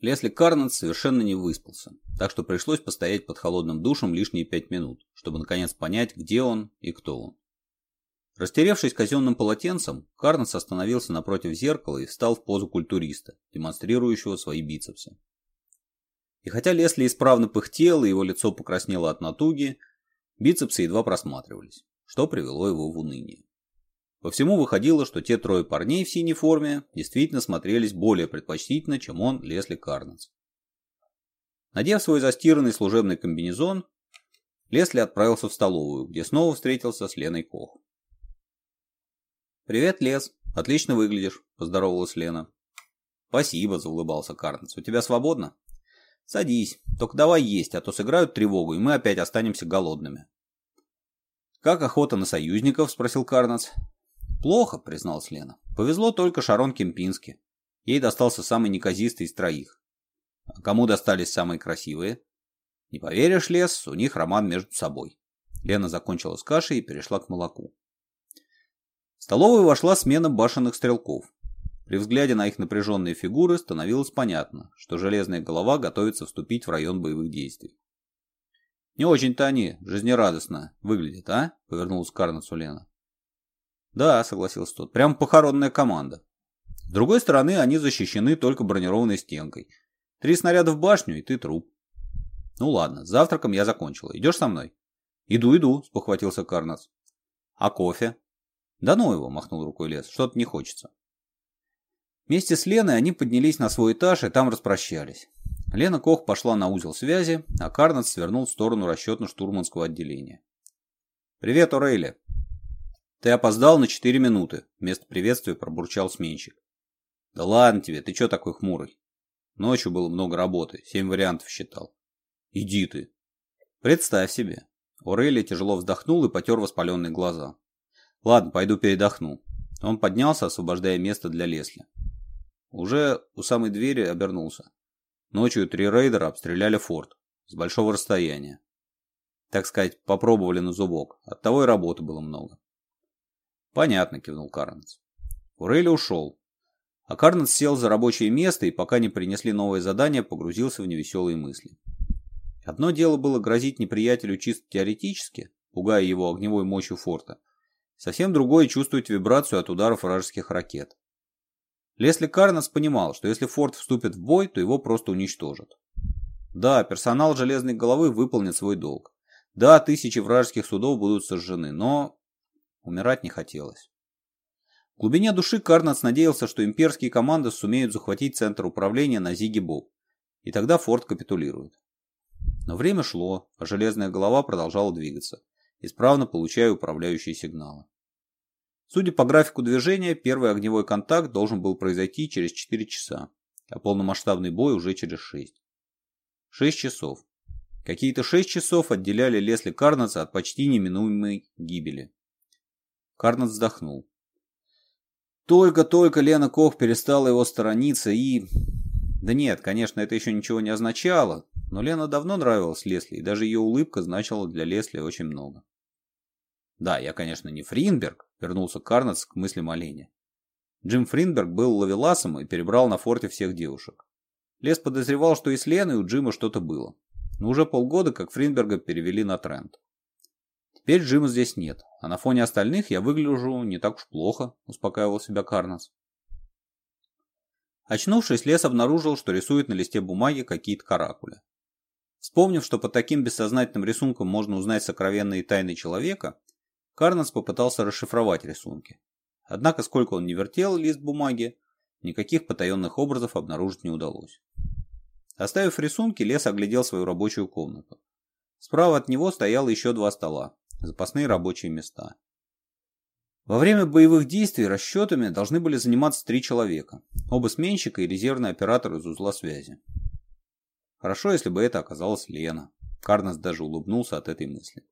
Лесли Карнет совершенно не выспался, так что пришлось постоять под холодным душем лишние пять минут, чтобы наконец понять, где он и кто он. Растеревшись казенным полотенцем, Карнес остановился напротив зеркала и встал в позу культуриста, демонстрирующего свои бицепсы. И хотя Лесли исправно пыхтел, и его лицо покраснело от натуги, бицепсы едва просматривались, что привело его в уныние. По всему выходило, что те трое парней в синей форме действительно смотрелись более предпочтительно, чем он, Лесли Карнес. Надев свой застиранный служебный комбинезон, Лесли отправился в столовую, где снова встретился с Леной Кох. «Привет, Лес. Отлично выглядишь», – поздоровалась Лена. «Спасибо», – заулыбался Карнес. «У тебя свободно?» «Садись. Только давай есть, а то сыграют тревогу, и мы опять останемся голодными». «Как охота на союзников?» – спросил Карнац. «Плохо», — призналась Лена. «Повезло только Шарон Кемпински. Ей достался самый неказистый из троих. А кому достались самые красивые?» «Не поверишь, Лес, у них роман между собой». Лена закончила с кашей и перешла к молоку. В столовую вошла смена башенных стрелков. При взгляде на их напряженные фигуры становилось понятно, что железная голова готовится вступить в район боевых действий. «Не очень-то они жизнерадостно выглядят, а?» — повернулась к Карносу Лена. Да, согласился тот. Прям похоронная команда. С другой стороны, они защищены только бронированной стенкой. Три снаряда в башню, и ты труп. Ну ладно, с завтраком я закончил, Идешь со мной? Иду, иду, спохватился Карнац. А кофе? Да ну его, махнул рукой лес. Что-то не хочется. Вместе с Леной они поднялись на свой этаж и там распрощались. Лена Кох пошла на узел связи, а Карнац свернул в сторону расчетно-штурманского отделения. «Привет, Орейли!» «Ты опоздал на четыре минуты», — вместо приветствия пробурчал сменщик. «Да ладно тебе, ты чё такой хмурый?» Ночью было много работы, семь вариантов считал. «Иди ты!» «Представь себе!» Орелия тяжело вздохнул и потер воспаленные глаза. «Ладно, пойду передохну». Он поднялся, освобождая место для Лесли. Уже у самой двери обернулся. Ночью три рейдера обстреляли форт с большого расстояния. Так сказать, попробовали на зубок. Оттого и работы было много. «Понятно», — кивнул Карнец. Урели ушел. А Карнец сел за рабочее место и, пока не принесли новое задание, погрузился в невеселые мысли. Одно дело было грозить неприятелю чисто теоретически, пугая его огневой мощью форта. Совсем другое чувствовать вибрацию от ударов вражеских ракет. Лесли Карнес понимал, что если форт вступит в бой, то его просто уничтожат. Да, персонал Железной Головы выполнит свой долг. Да, тысячи вражеских судов будут сожжены, но Умирать не хотелось. В глубине души Карнац надеялся, что имперские команды сумеют захватить центр управления на Зиге Боб, и тогда форт капитулирует. Но время шло, а железная голова продолжала двигаться, исправно получая управляющие сигналы. Судя по графику движения, первый огневой контакт должен был произойти через 4 часа, а полномасштабный бой уже через 6. 6 часов. Какие-то 6 часов отделяли Лесли Карнаца от почти неминуемой гибели. Карнет вздохнул. Только-только Лена Кох перестала его сторониться и... Да нет, конечно, это еще ничего не означало, но Лена давно нравилась Лесли, и даже ее улыбка значила для Лесли очень много. «Да, я, конечно, не Фринберг», — вернулся Карнац к мыслям о Лене. Джим Фринберг был ловеласом и перебрал на форте всех девушек. Лес подозревал, что и с Леной у Джима что-то было. Но уже полгода, как Фринберга перевели на тренд. Теперь Джима здесь нет, а на фоне остальных я выгляжу не так уж плохо, успокаивал себя Карнас. Очнувшись, Лес обнаружил, что рисует на листе бумаги какие-то каракули. Вспомнив, что по таким бессознательным рисункам можно узнать сокровенные тайны человека, Карнас попытался расшифровать рисунки. Однако, сколько он не вертел лист бумаги, никаких потаенных образов обнаружить не удалось. Оставив рисунки, Лес оглядел свою рабочую комнату. Справа от него стояло еще два стола, запасные рабочие места. Во время боевых действий расчетами должны были заниматься три человека, оба сменщика и резервный оператор из узла связи. Хорошо, если бы это оказалась Лена. Карнес даже улыбнулся от этой мысли.